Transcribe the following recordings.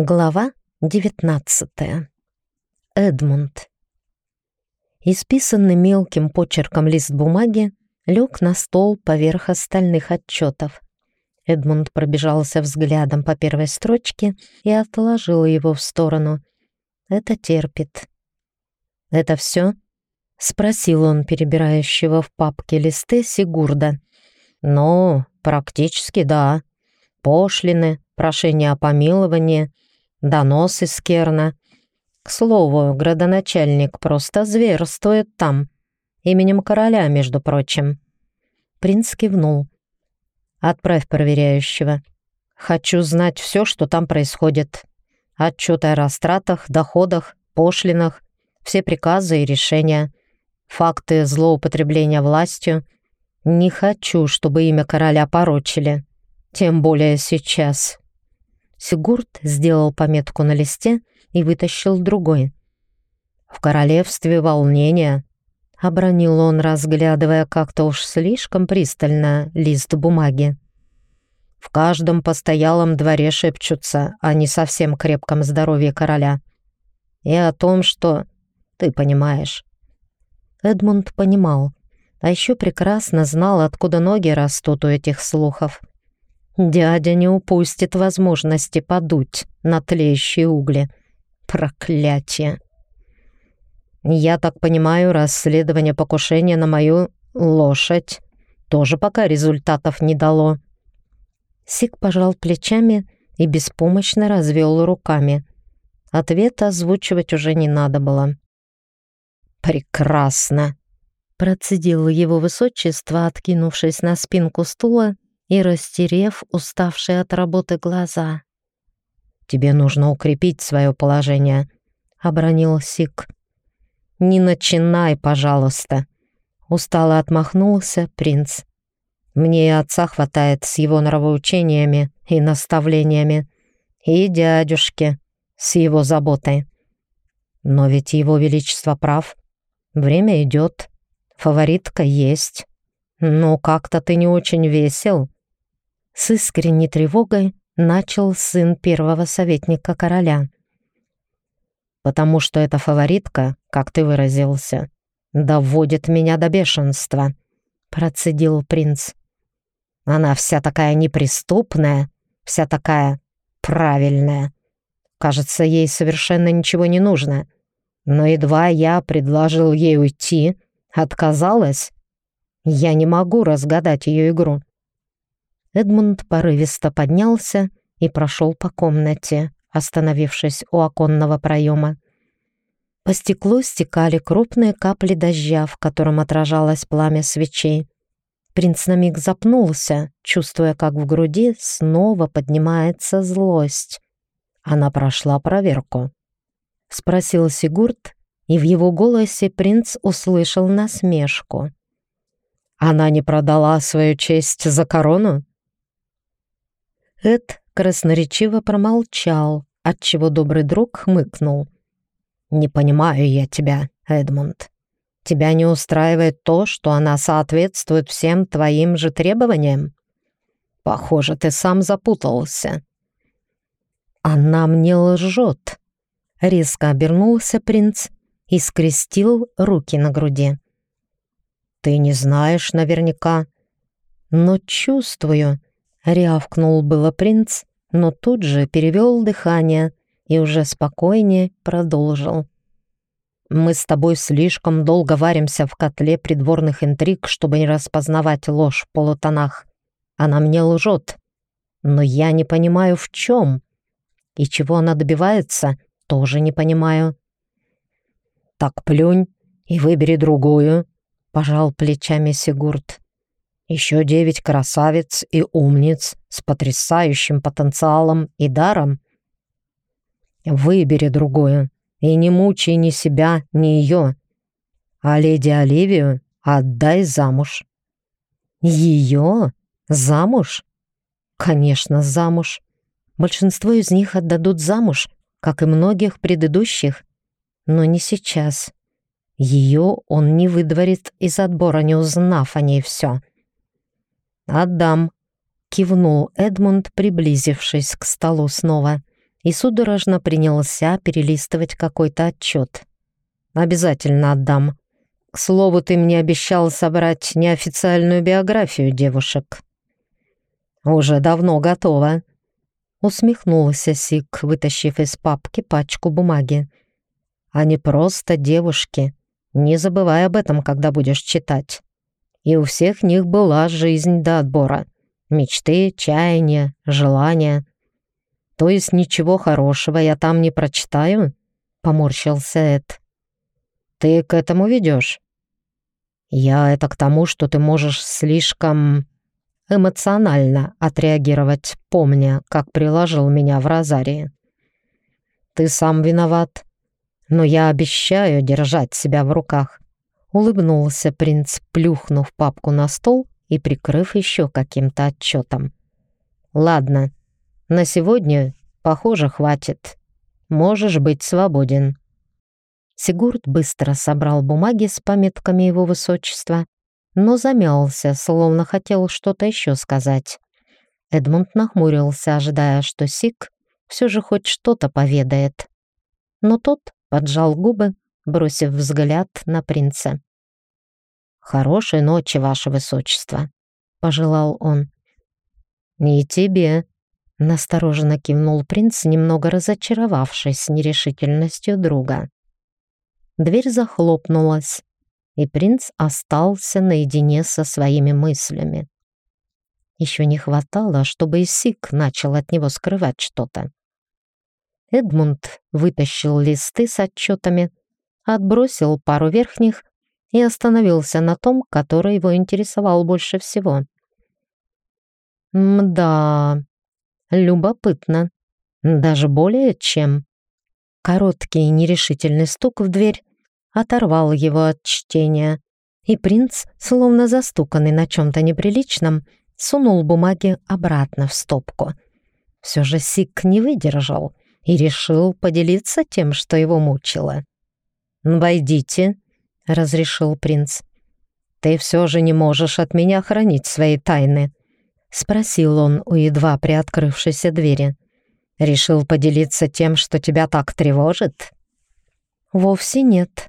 Глава 19. Эдмунд. Исписанный мелким почерком лист бумаги лег на стол поверх остальных отчетов. Эдмунд пробежался взглядом по первой строчке и отложил его в сторону. Это терпит. «Это все?» — спросил он перебирающего в папке листы Сигурда. «Ну, практически да. Пошлины, прошение о помиловании — Донос из Керна. К слову, градоначальник просто зверствует там. Именем короля, между прочим. Принц кивнул. «Отправь проверяющего. Хочу знать все, что там происходит. Отчеты о растратах, доходах, пошлинах, все приказы и решения, факты злоупотребления властью. Не хочу, чтобы имя короля порочили. Тем более сейчас». Сигурд сделал пометку на листе и вытащил другой. «В королевстве волнение», — обронил он, разглядывая как-то уж слишком пристально лист бумаги. «В каждом постоялом дворе шепчутся о не совсем крепком здоровье короля. И о том, что... Ты понимаешь». Эдмунд понимал, а еще прекрасно знал, откуда ноги растут у этих слухов. Дядя не упустит возможности подуть на тлеющие угли. Проклятие! Я так понимаю, расследование покушения на мою лошадь тоже пока результатов не дало. Сик пожал плечами и беспомощно развел руками. Ответ озвучивать уже не надо было. «Прекрасно!» Процедил его высочество, откинувшись на спинку стула и растерев уставшие от работы глаза. «Тебе нужно укрепить свое положение», — обронил Сик. «Не начинай, пожалуйста», — устало отмахнулся принц. «Мне и отца хватает с его нравоучениями и наставлениями, и дядюшки с его заботой. Но ведь его величество прав. Время идет, фаворитка есть. Но как-то ты не очень весел. С искренней тревогой начал сын первого советника короля. «Потому что эта фаворитка, как ты выразился, доводит меня до бешенства», — процедил принц. «Она вся такая неприступная, вся такая правильная. Кажется, ей совершенно ничего не нужно. Но едва я предложил ей уйти, отказалась. Я не могу разгадать ее игру. Эдмунд порывисто поднялся и прошел по комнате, остановившись у оконного проема. По стеклу стекали крупные капли дождя, в котором отражалось пламя свечей. Принц на миг запнулся, чувствуя, как в груди снова поднимается злость. Она прошла проверку. Спросил Сигурд, и в его голосе принц услышал насмешку. «Она не продала свою честь за корону?» Эд красноречиво промолчал, отчего добрый друг хмыкнул. «Не понимаю я тебя, Эдмунд. Тебя не устраивает то, что она соответствует всем твоим же требованиям? Похоже, ты сам запутался». «Она мне лжет», — резко обернулся принц и скрестил руки на груди. «Ты не знаешь наверняка, но чувствую, Рявкнул было принц, но тут же перевел дыхание и уже спокойнее продолжил. «Мы с тобой слишком долго варимся в котле придворных интриг, чтобы не распознавать ложь в полутонах. Она мне лжет, но я не понимаю, в чем. И чего она добивается, тоже не понимаю». «Так плюнь и выбери другую», — пожал плечами Сигурд. Еще девять красавиц и умниц с потрясающим потенциалом и даром. Выбери другую и не мучай ни себя, ни ее. А леди Оливию отдай замуж. Ее? Замуж? Конечно, замуж. Большинство из них отдадут замуж, как и многих предыдущих, но не сейчас. Ее он не выдворит из отбора, не узнав о ней все. «Отдам», — кивнул Эдмунд, приблизившись к столу снова. и судорожно принялся перелистывать какой-то отчет. «Обязательно отдам. К слову, ты мне обещал собрать неофициальную биографию девушек». «Уже давно готово», — усмехнулся Сик, вытащив из папки пачку бумаги. «Они просто девушки. Не забывай об этом, когда будешь читать. И у всех них была жизнь до отбора. Мечты, чаяния, желания. То есть ничего хорошего я там не прочитаю?» — поморщился Эд. «Ты к этому ведешь?» «Я это к тому, что ты можешь слишком эмоционально отреагировать, помня, как приложил меня в розарии. Ты сам виноват, но я обещаю держать себя в руках. Улыбнулся принц, плюхнув папку на стол и прикрыв еще каким-то отчетом. Ладно, на сегодня, похоже, хватит. Можешь быть свободен. Сигурд быстро собрал бумаги с пометками его высочества но замялся, словно хотел что-то еще сказать. Эдмунд нахмурился, ожидая, что Сик все же хоть что-то поведает. Но тот поджал губы, бросив взгляд на принца. «Хорошей ночи, ваше высочество», — пожелал он. «И тебе», — настороженно кивнул принц, немного разочаровавшись нерешительностью друга. Дверь захлопнулась, и принц остался наедине со своими мыслями. Еще не хватало, чтобы Исик начал от него скрывать что-то. Эдмунд вытащил листы с отчетами, отбросил пару верхних и остановился на том, который его интересовал больше всего. Мда, любопытно. Даже более чем. Короткий нерешительный стук в дверь оторвал его от чтения, и принц, словно застуканный на чем-то неприличном, сунул бумаги обратно в стопку. Все же Сик не выдержал и решил поделиться тем, что его мучило. «Войдите», — разрешил принц. «Ты все же не можешь от меня хранить свои тайны», — спросил он у едва приоткрывшейся двери. «Решил поделиться тем, что тебя так тревожит?» «Вовсе нет»,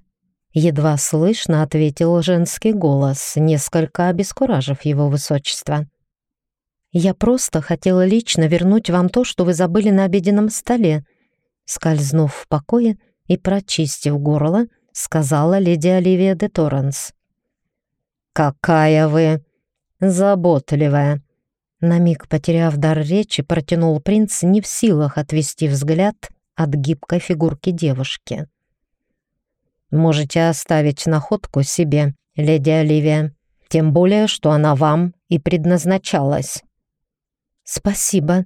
Едва слышно ответил женский голос, несколько обескуражив его высочество. «Я просто хотела лично вернуть вам то, что вы забыли на обеденном столе», скользнув в покое и прочистив горло, сказала леди Оливия де Торренс. «Какая вы заботливая!» На миг потеряв дар речи, протянул принц не в силах отвести взгляд от гибкой фигурки девушки. Можете оставить находку себе, леди Оливия, тем более, что она вам и предназначалась». «Спасибо,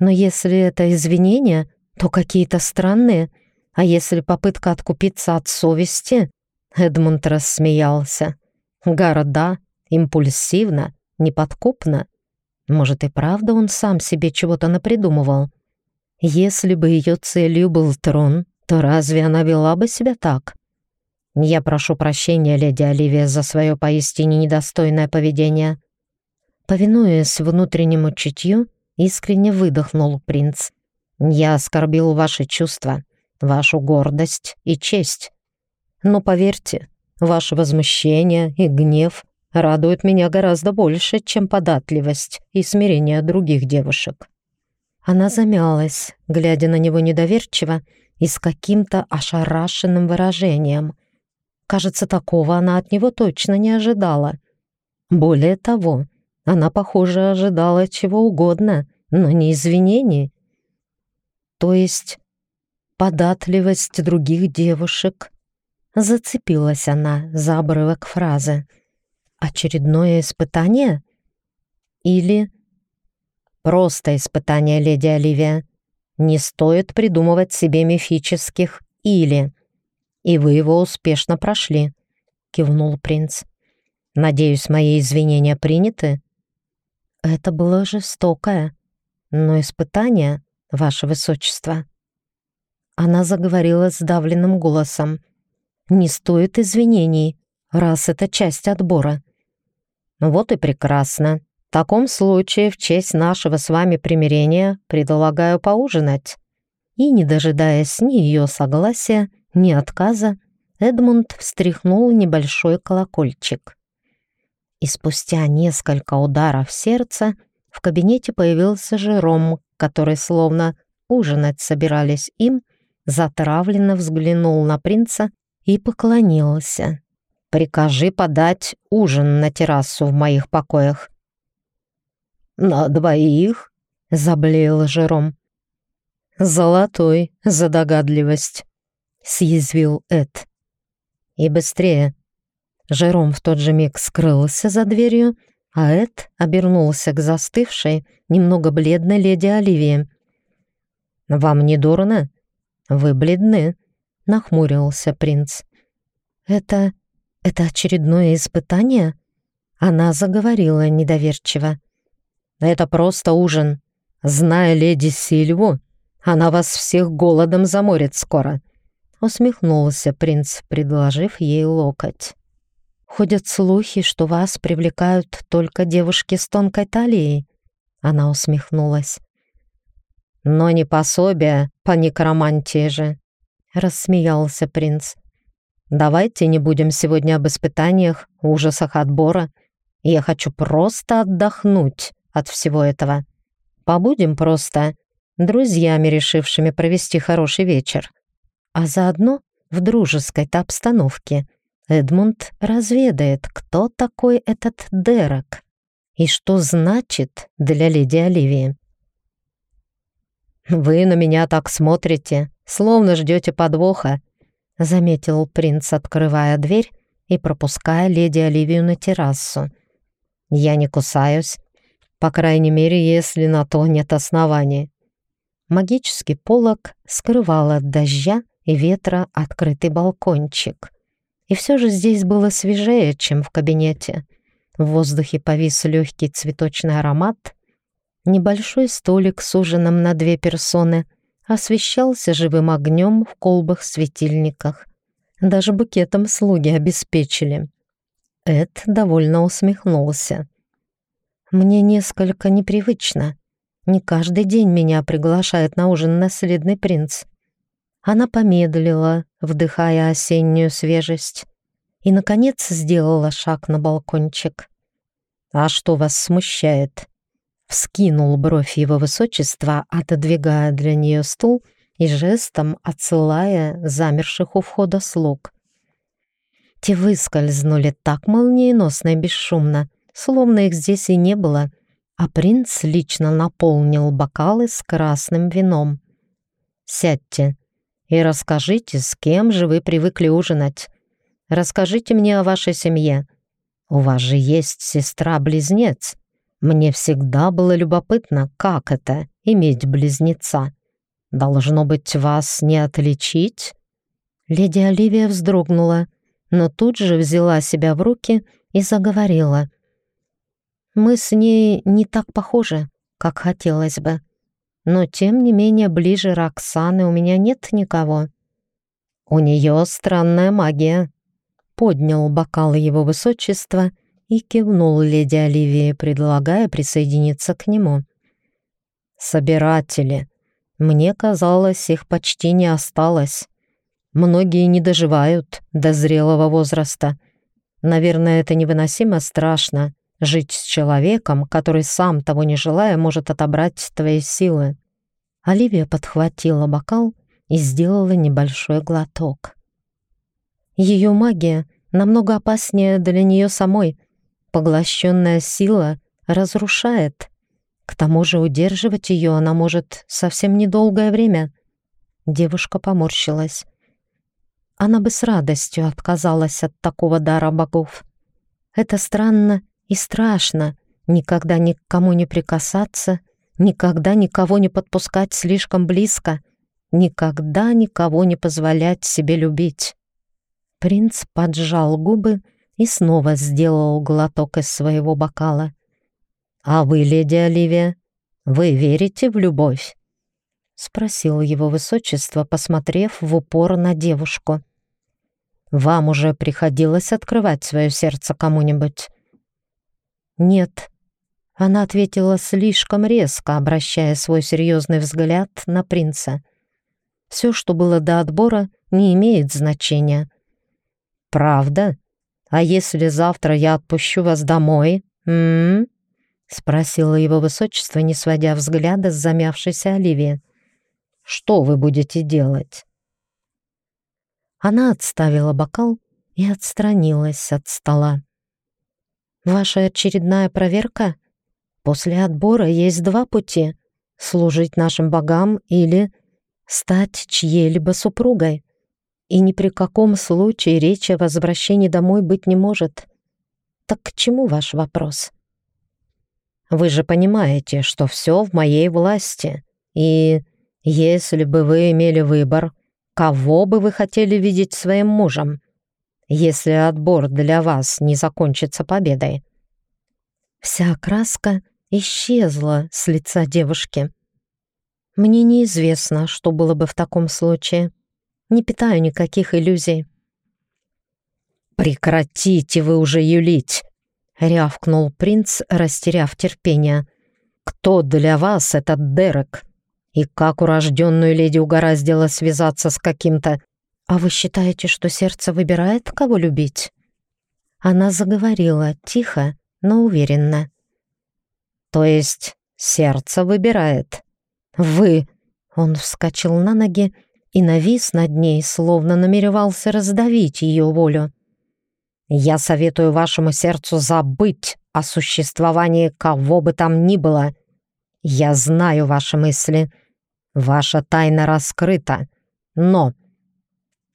но если это извинения, то какие-то странные, а если попытка откупиться от совести?» Эдмунд рассмеялся. «Города, импульсивно, неподкупно. Может, и правда он сам себе чего-то напридумывал? Если бы ее целью был трон, то разве она вела бы себя так?» «Я прошу прощения, леди Оливия, за свое поистине недостойное поведение». Повинуясь внутреннему чутью, искренне выдохнул принц. «Я оскорбил ваши чувства, вашу гордость и честь. Но поверьте, ваше возмущение и гнев радуют меня гораздо больше, чем податливость и смирение других девушек». Она замялась, глядя на него недоверчиво и с каким-то ошарашенным выражением — Кажется, такого она от него точно не ожидала. Более того, она, похоже, ожидала чего угодно, но не извинений. То есть податливость других девушек. Зацепилась она за обрывок фразы. Очередное испытание? Или просто испытание, леди Оливия? Не стоит придумывать себе мифических «или» и вы его успешно прошли», — кивнул принц. «Надеюсь, мои извинения приняты?» «Это было жестокое, но испытание, ваше высочество». Она заговорила сдавленным голосом. «Не стоит извинений, раз это часть отбора». «Вот и прекрасно. В таком случае, в честь нашего с вами примирения, предлагаю поужинать». и, не дожидаясь ни ее согласия, ни отказа, Эдмунд встряхнул небольшой колокольчик. И спустя несколько ударов сердца в кабинете появился Жером, который, словно ужинать собирались им, затравленно взглянул на принца и поклонился. «Прикажи подать ужин на террасу в моих покоях». «На двоих?» — заблеял Жером. «Золотой за догадливость», — съязвил Эд. «И быстрее». Жером в тот же миг скрылся за дверью, а Эд обернулся к застывшей, немного бледной леди Оливии. «Вам не дурно? Вы бледны», — нахмурился принц. «Это... это очередное испытание?» Она заговорила недоверчиво. «Это просто ужин. Зная леди Сильву, она вас всех голодом заморит скоро», — усмехнулся принц, предложив ей локоть. «Ходят слухи, что вас привлекают только девушки с тонкой талией», — она усмехнулась. «Но не пособие по некромантии же», — рассмеялся принц. «Давайте не будем сегодня об испытаниях, ужасах отбора. Я хочу просто отдохнуть от всего этого. Побудем просто друзьями, решившими провести хороший вечер. А заодно в дружеской-то обстановке Эдмунд разведает, кто такой этот Дерек и что значит для леди Оливии. «Вы на меня так смотрите, словно ждете подвоха», заметил принц, открывая дверь и пропуская леди Оливию на террасу. «Я не кусаюсь, по крайней мере, если на то нет оснований. Магический полог скрывал от дождя и ветра открытый балкончик. И все же здесь было свежее, чем в кабинете. В воздухе повис легкий цветочный аромат. Небольшой столик с ужином на две персоны освещался живым огнем в колбах-светильниках. Даже букетом слуги обеспечили. Эд довольно усмехнулся. «Мне несколько непривычно», не каждый день меня приглашает на ужин наследный принц. Она помедлила, вдыхая осеннюю свежесть, и, наконец, сделала шаг на балкончик. «А что вас смущает?» Вскинул бровь его высочества, отодвигая для нее стул и жестом отсылая замерших у входа слуг. Те выскользнули так молниеносно и бесшумно, словно их здесь и не было — а принц лично наполнил бокалы с красным вином. «Сядьте и расскажите, с кем же вы привыкли ужинать. Расскажите мне о вашей семье. У вас же есть сестра-близнец. Мне всегда было любопытно, как это — иметь близнеца. Должно быть, вас не отличить?» Леди Оливия вздрогнула, но тут же взяла себя в руки и заговорила — мы с ней не так похожи, как хотелось бы. Но тем не менее ближе Роксаны у меня нет никого. У нее странная магия. Поднял бокал его высочества и кивнул леди Оливии, предлагая присоединиться к нему. Собиратели. Мне казалось, их почти не осталось. Многие не доживают до зрелого возраста. Наверное, это невыносимо страшно Жить с человеком, который сам того не желая может отобрать твои силы. Оливия подхватила бокал и сделала небольшой глоток. Ее магия намного опаснее для нее самой. Поглощенная сила разрушает. К тому же удерживать ее она может совсем недолгое время. Девушка поморщилась. Она бы с радостью отказалась от такого дара богов. Это странно и страшно никогда ни к кому не прикасаться, никогда никого не подпускать слишком близко, никогда никого не позволять себе любить. Принц поджал губы и снова сделал глоток из своего бокала. «А вы, леди Оливия, вы верите в любовь?» — спросил его высочество, посмотрев в упор на девушку. «Вам уже приходилось открывать свое сердце кому-нибудь?» «Нет». Она ответила слишком резко, обращая свой серьезный взгляд на принца. Все, что было до отбора, не имеет значения. «Правда? А если завтра я отпущу вас домой?» М -м -м спросила его высочество, не сводя взгляда с замявшейся Оливии. «Что вы будете делать?» Она отставила бокал и отстранилась от стола. «Ваша очередная проверка? После отбора есть два пути — служить нашим богам или стать чьей-либо супругой. И ни при каком случае речи о возвращении домой быть не может. Так к чему ваш вопрос?» «Вы же понимаете, что все в моей власти, и если бы вы имели выбор, кого бы вы хотели видеть своим мужем?» если отбор для вас не закончится победой». Вся краска исчезла с лица девушки. Мне неизвестно, что было бы в таком случае. Не питаю никаких иллюзий. «Прекратите вы уже юлить!» — рявкнул принц, растеряв терпение. «Кто для вас этот Дерек? И как урожденную леди угораздило связаться с каким-то «А вы считаете, что сердце выбирает, кого любить?» Она заговорила тихо, но уверенно. «То есть сердце выбирает? Вы...» Он вскочил на ноги и навис над ней, словно намеревался раздавить ее волю. «Я советую вашему сердцу забыть о существовании кого бы там ни было. Я знаю ваши мысли. Ваша тайна раскрыта. Но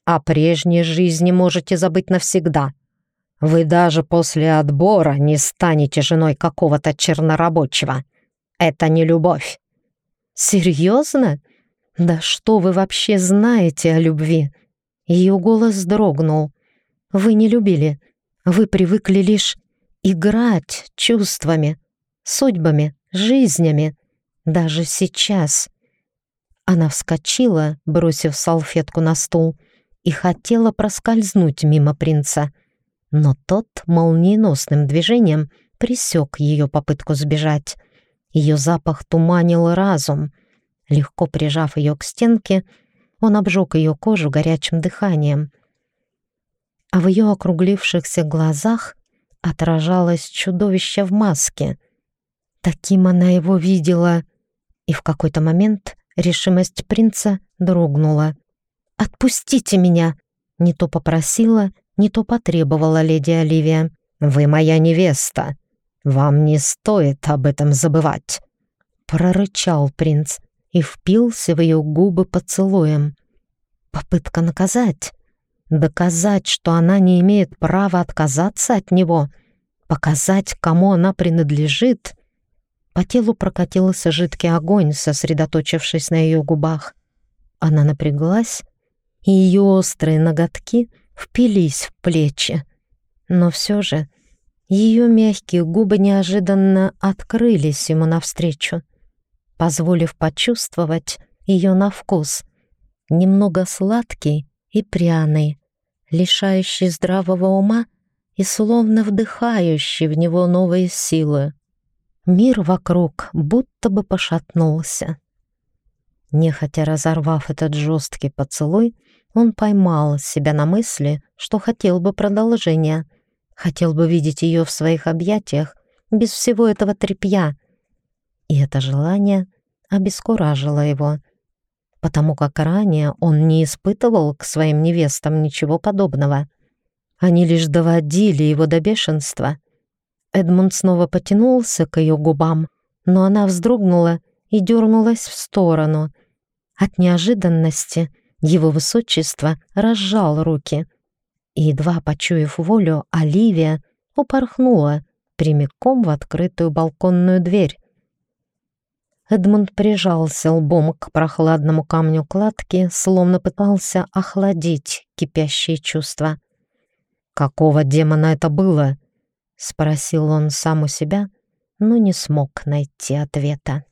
о прежней жизни можете забыть навсегда. Вы даже после отбора не станете женой какого-то чернорабочего. Это не любовь. Серьезно? Да что вы вообще знаете о любви? Ее голос дрогнул. Вы не любили. Вы привыкли лишь играть чувствами, судьбами, жизнями. Даже сейчас. Она вскочила, бросив салфетку на стул, и хотела проскользнуть мимо принца, но тот молниеносным движением пресек ее попытку сбежать. Ее запах туманил разум. Легко прижав ее к стенке, он обжег ее кожу горячим дыханием. А в ее округлившихся глазах отражалось чудовище в маске. Таким она его видела, и в какой-то момент решимость принца дрогнула. «Отпустите меня!» Не то попросила, не то потребовала леди Оливия. «Вы моя невеста. Вам не стоит об этом забывать!» Прорычал принц и впился в ее губы поцелуем. Попытка наказать, доказать, что она не имеет права отказаться от него, показать, кому она принадлежит. По телу прокатился жидкий огонь, сосредоточившись на ее губах. Она напряглась и ее острые ноготки впились в плечи. Но все же ее мягкие губы неожиданно открылись ему навстречу, позволив почувствовать ее на вкус, немного сладкий и пряный, лишающий здравого ума и словно вдыхающий в него новые силы. Мир вокруг будто бы пошатнулся. Нехотя разорвав этот жесткий поцелуй, он поймал себя на мысли, что хотел бы продолжения, хотел бы видеть ее в своих объятиях без всего этого тряпья. И это желание обескуражило его, потому как ранее он не испытывал к своим невестам ничего подобного. Они лишь доводили его до бешенства. Эдмунд снова потянулся к ее губам, но она вздрогнула и дернулась в сторону. От неожиданности его высочество разжал руки. И, едва почуяв волю, Оливия упорхнула прямиком в открытую балконную дверь. Эдмунд прижался лбом к прохладному камню кладки, словно пытался охладить кипящие чувства. «Какого демона это было?» — спросил он сам у себя, но не смог найти ответа.